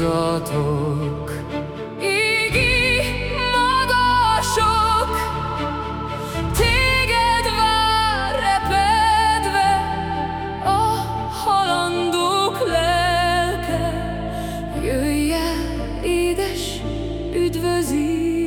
áldozatok. Égi magasok, téged vár repedve a halandók lelke. Jöjj el, édes üdvözít!